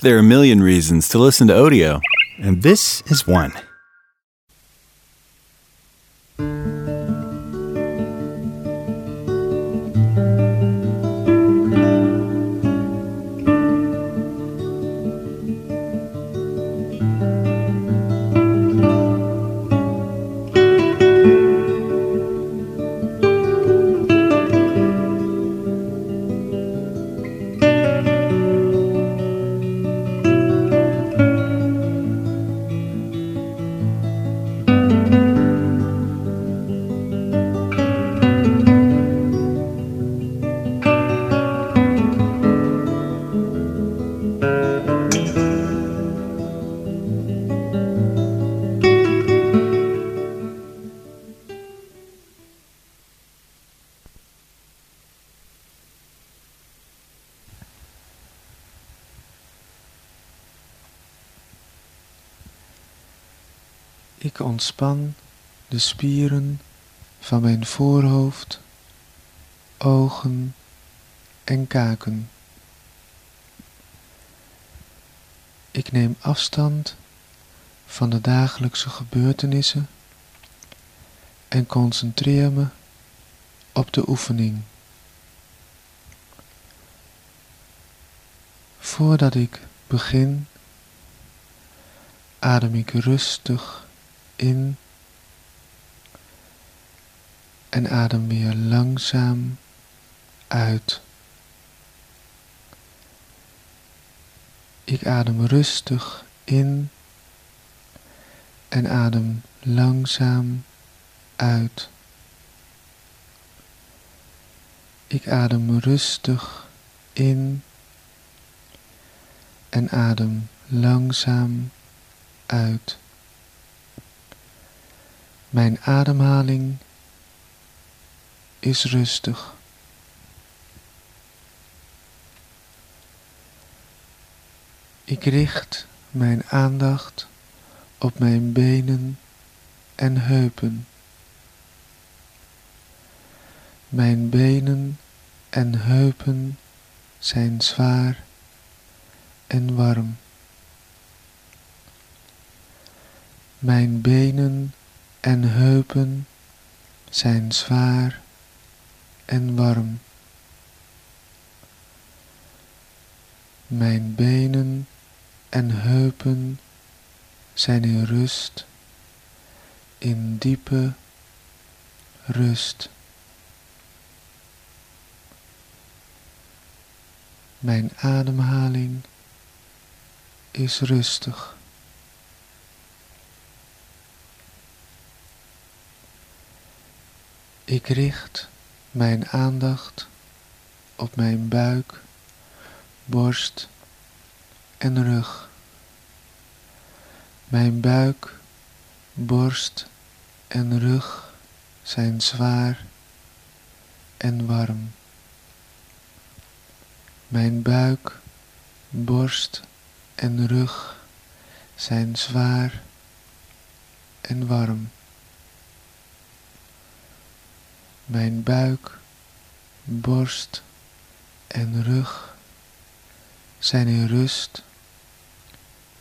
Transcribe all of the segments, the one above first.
There are a million reasons to listen to audio. and this is one. Ik ontspan de spieren van mijn voorhoofd, ogen en kaken. Ik neem afstand van de dagelijkse gebeurtenissen en concentreer me op de oefening. Voordat ik begin, adem ik rustig in en adem weer langzaam uit. Ik adem rustig in en adem langzaam uit. Ik adem rustig in en adem langzaam uit. Mijn ademhaling is rustig. Ik richt mijn aandacht op mijn benen en heupen. Mijn benen en heupen zijn zwaar en warm. Mijn benen en heupen zijn zwaar en warm. Mijn benen en heupen zijn in rust, in diepe rust. Mijn ademhaling is rustig. Ik richt mijn aandacht op mijn buik, borst en rug. Mijn buik, borst en rug zijn zwaar en warm. Mijn buik, borst en rug zijn zwaar en warm. Mijn buik, borst en rug zijn in rust,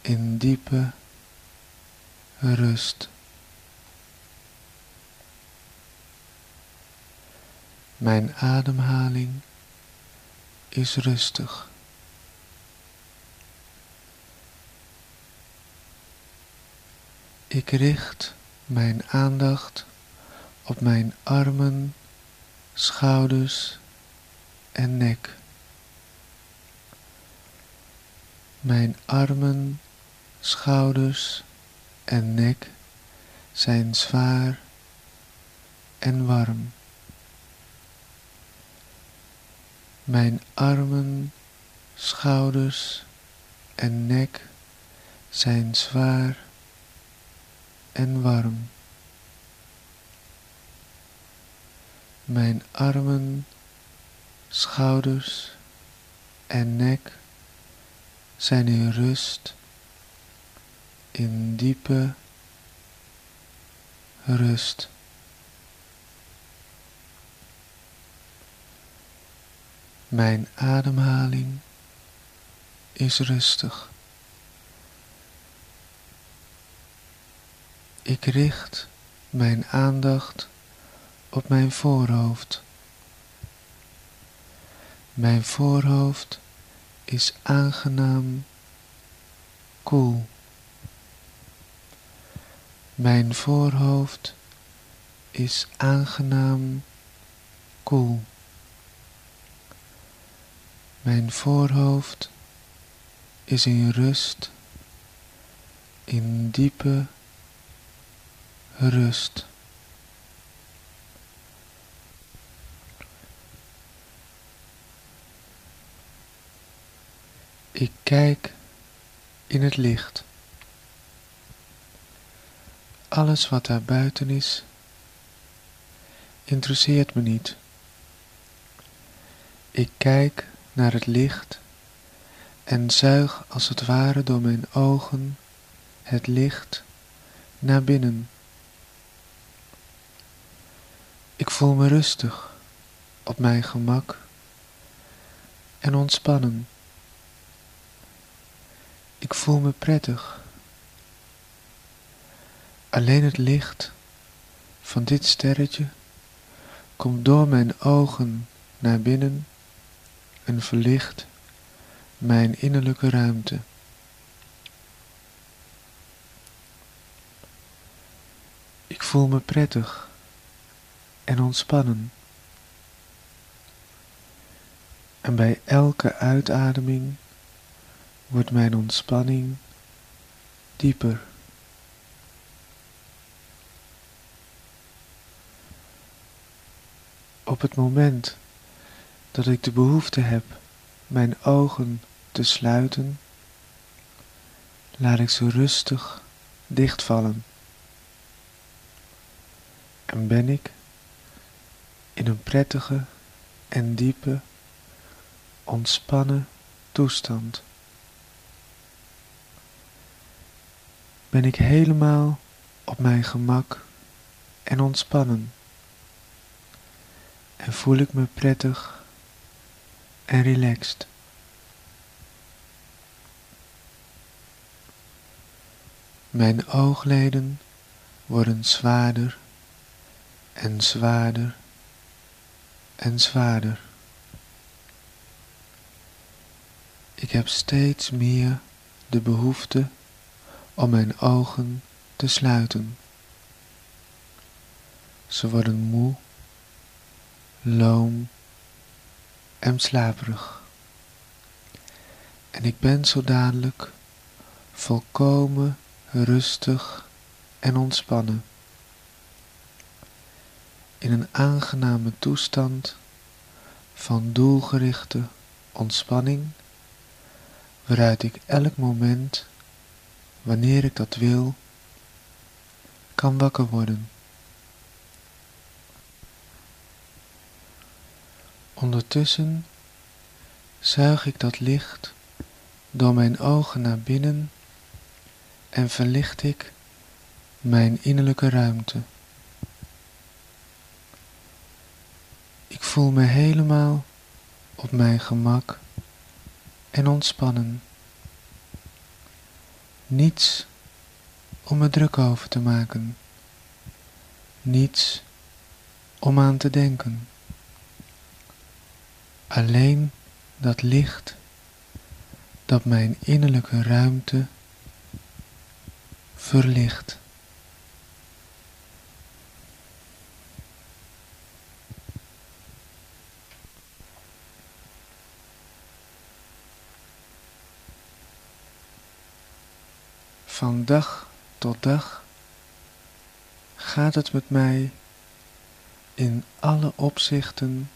in diepe rust. Mijn ademhaling is rustig. Ik richt mijn aandacht op mijn armen, schouders en nek. Mijn armen, schouders en nek zijn zwaar en warm. Mijn armen, schouders en nek zijn zwaar en warm. Mijn armen, schouders en nek zijn in rust, in diepe rust. Mijn ademhaling is rustig. Ik richt mijn aandacht op mijn voorhoofd. Mijn voorhoofd is aangenaam koel. Mijn voorhoofd is aangenaam koel. Mijn voorhoofd is in rust, in diepe rust. Ik kijk in het licht. Alles wat daar buiten is, interesseert me niet. Ik kijk naar het licht en zuig als het ware door mijn ogen het licht naar binnen. Ik voel me rustig, op mijn gemak en ontspannen. Ik voel me prettig. Alleen het licht van dit sterretje komt door mijn ogen naar binnen en verlicht mijn innerlijke ruimte. Ik voel me prettig en ontspannen. En bij elke uitademing wordt mijn ontspanning dieper. Op het moment dat ik de behoefte heb mijn ogen te sluiten, laat ik ze rustig dichtvallen. En ben ik in een prettige en diepe, ontspannen toestand. Ben ik helemaal op mijn gemak en ontspannen. En voel ik me prettig en relaxed. Mijn oogleden worden zwaarder en zwaarder en zwaarder. Ik heb steeds meer de behoefte om mijn ogen te sluiten. Ze worden moe, loom en slaperig. En ik ben zo dadelijk volkomen rustig en ontspannen. In een aangename toestand van doelgerichte ontspanning, waaruit ik elk moment, wanneer ik dat wil, kan wakker worden. Ondertussen zuig ik dat licht door mijn ogen naar binnen en verlicht ik mijn innerlijke ruimte. Ik voel me helemaal op mijn gemak en ontspannen. Niets om me druk over te maken. Niets om aan te denken. Alleen dat licht dat mijn innerlijke ruimte verlicht. Dag tot dag gaat het met mij in alle opzichten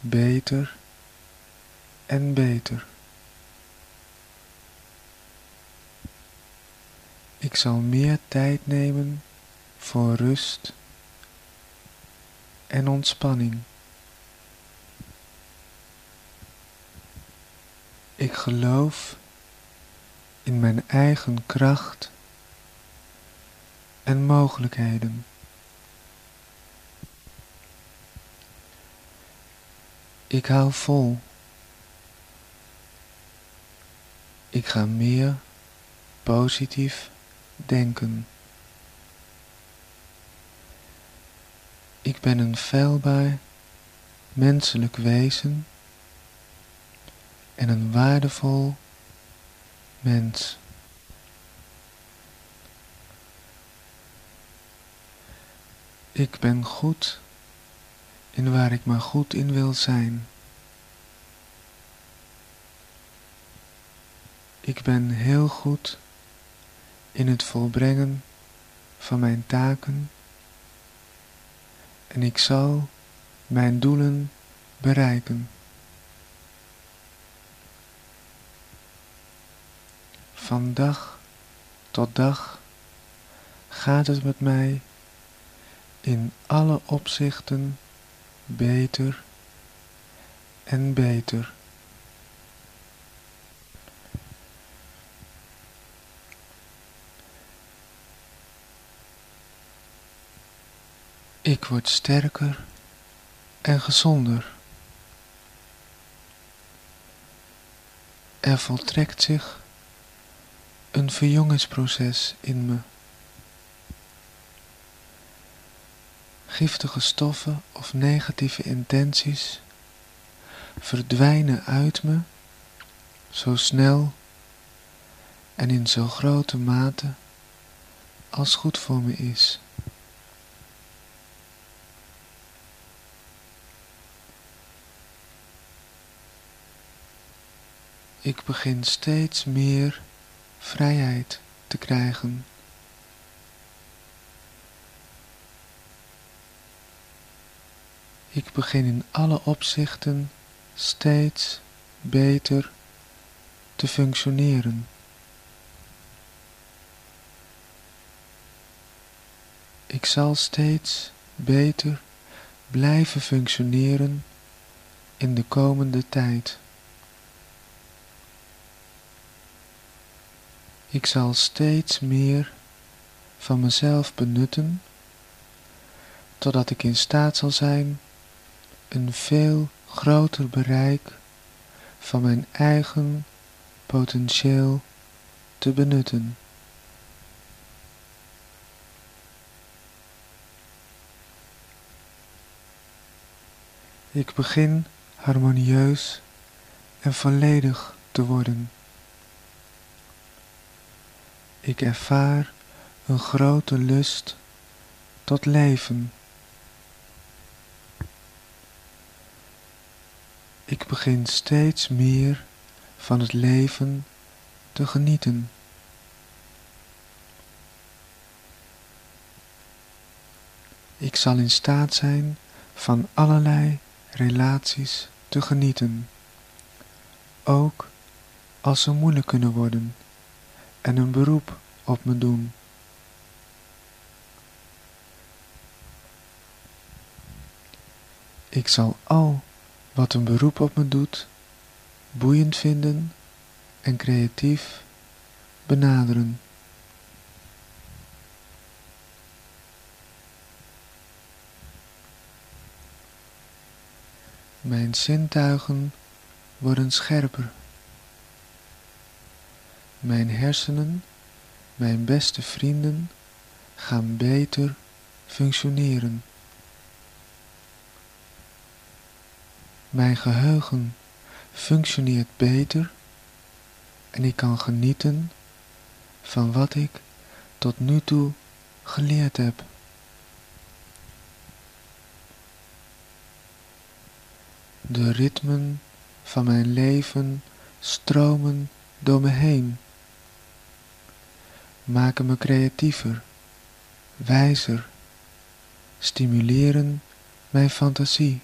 beter en beter. Ik zal meer tijd nemen voor rust en ontspanning. Ik geloof in mijn eigen kracht en mogelijkheden. Ik hou vol. Ik ga meer positief denken. Ik ben een feilbaar menselijk wezen en een waardevol mens. Ik ben goed in waar ik maar goed in wil zijn. Ik ben heel goed in het volbrengen van mijn taken en ik zal mijn doelen bereiken. Van dag tot dag gaat het met mij in alle opzichten beter en beter. Ik word sterker en gezonder. Er voltrekt zich een verjongingsproces in me. Giftige stoffen of negatieve intenties verdwijnen uit me zo snel en in zo grote mate als goed voor me is. Ik begin steeds meer vrijheid te krijgen. Ik begin in alle opzichten steeds beter te functioneren. Ik zal steeds beter blijven functioneren in de komende tijd. Ik zal steeds meer van mezelf benutten, totdat ik in staat zal zijn een veel groter bereik van mijn eigen potentieel te benutten. Ik begin harmonieus en volledig te worden. Ik ervaar een grote lust tot leven. Ik begin steeds meer van het leven te genieten. Ik zal in staat zijn van allerlei relaties te genieten, ook als ze moeilijk kunnen worden en een beroep op me doen. Ik zal al wat een beroep op me doet boeiend vinden en creatief benaderen. Mijn zintuigen worden scherper. Mijn hersenen, mijn beste vrienden, gaan beter functioneren. Mijn geheugen functioneert beter en ik kan genieten van wat ik tot nu toe geleerd heb. De ritmen van mijn leven stromen door me heen maken me creatiever, wijzer, stimuleren mijn fantasie.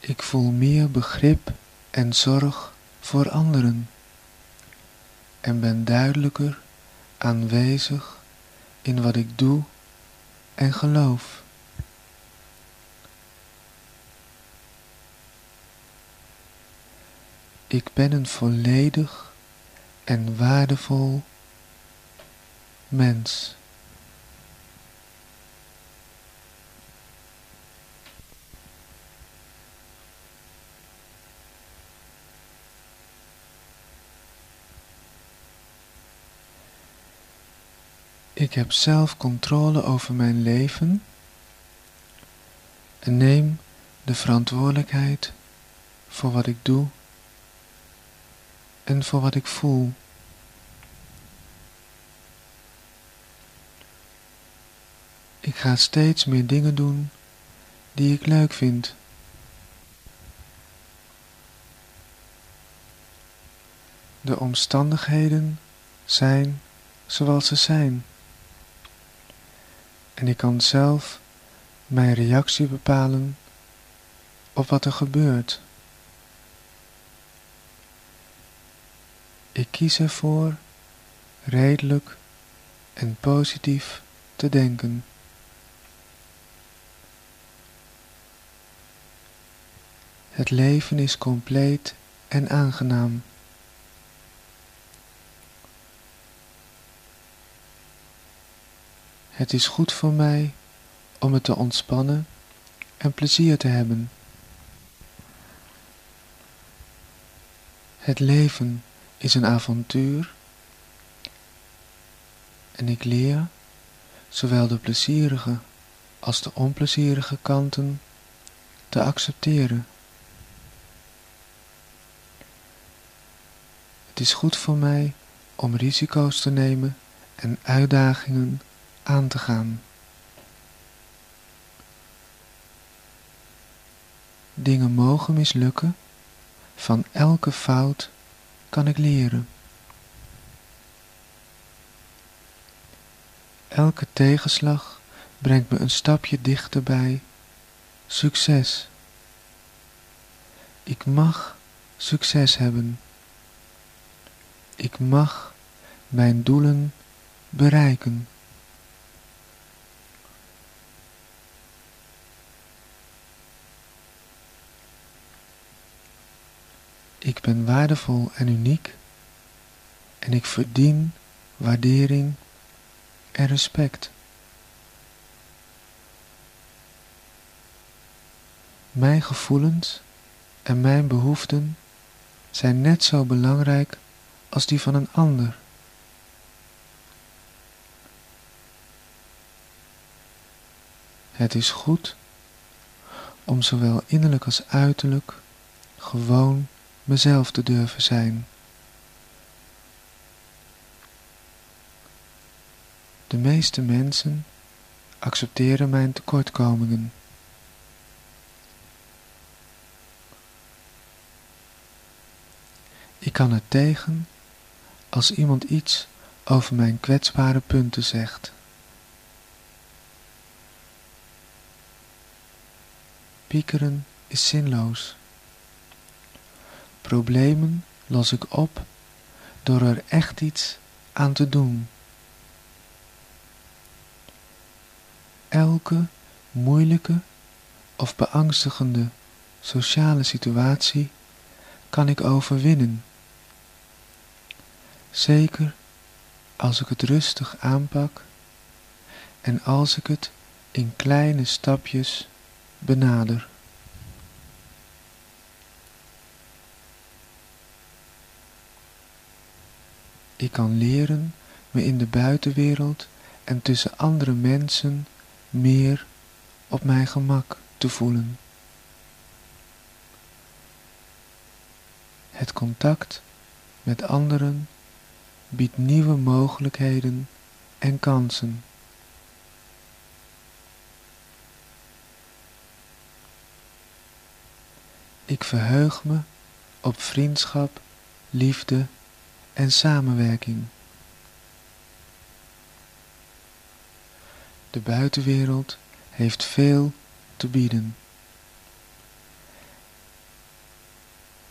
Ik voel meer begrip en zorg voor anderen en ben duidelijker aanwezig in wat ik doe en geloof. Ik ben een volledig en waardevol mens. Ik heb zelf controle over mijn leven en neem de verantwoordelijkheid voor wat ik doe en voor wat ik voel. Ik ga steeds meer dingen doen die ik leuk vind. De omstandigheden zijn zoals ze zijn. En ik kan zelf mijn reactie bepalen op wat er gebeurt. Ik kies ervoor redelijk en positief te denken. Het leven is compleet en aangenaam. Het is goed voor mij om het te ontspannen en plezier te hebben. Het leven is een avontuur en ik leer zowel de plezierige als de onplezierige kanten te accepteren. Het is goed voor mij om risico's te nemen en uitdagingen aan te gaan. Dingen mogen mislukken, van elke fout kan ik leren. Elke tegenslag brengt me een stapje dichter bij succes. Ik mag succes hebben. Ik mag mijn doelen bereiken. Ik ben waardevol en uniek en ik verdien waardering en respect. Mijn gevoelens en mijn behoeften zijn net zo belangrijk als die van een ander. Het is goed om zowel innerlijk als uiterlijk gewoon mezelf te durven zijn. De meeste mensen accepteren mijn tekortkomingen. Ik kan er tegen als iemand iets over mijn kwetsbare punten zegt. Piekeren is zinloos. Problemen los ik op door er echt iets aan te doen. Elke moeilijke of beangstigende sociale situatie kan ik overwinnen. Zeker als ik het rustig aanpak en als ik het in kleine stapjes benader. Ik kan leren me in de buitenwereld en tussen andere mensen meer op mijn gemak te voelen. Het contact met anderen biedt nieuwe mogelijkheden en kansen. Ik verheug me op vriendschap, liefde en samenwerking. De buitenwereld heeft veel te bieden.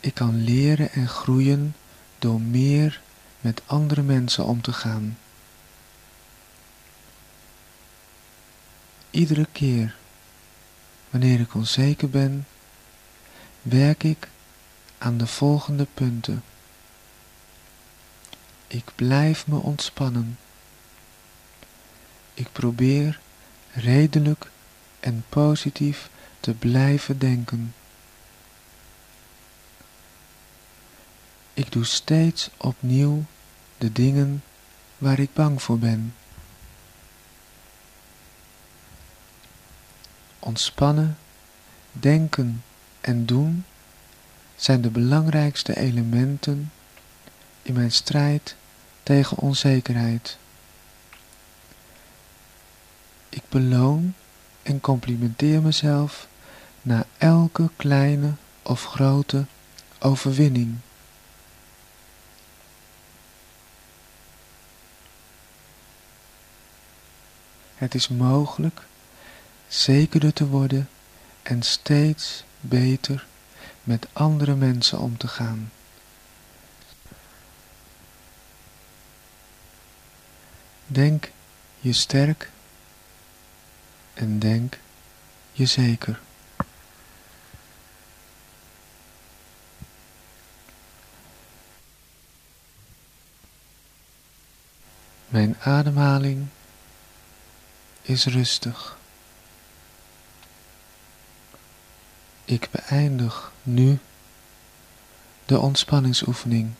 Ik kan leren en groeien door meer met andere mensen om te gaan. Iedere keer wanneer ik onzeker ben, werk ik aan de volgende punten. Ik blijf me ontspannen. Ik probeer redelijk en positief te blijven denken. Ik doe steeds opnieuw de dingen waar ik bang voor ben. Ontspannen, denken en doen zijn de belangrijkste elementen in mijn strijd tegen onzekerheid. Ik beloon en complimenteer mezelf na elke kleine of grote overwinning. Het is mogelijk zekerder te worden en steeds beter met andere mensen om te gaan. Denk je sterk en denk je zeker. Mijn ademhaling is rustig. Ik beëindig nu de ontspanningsoefening.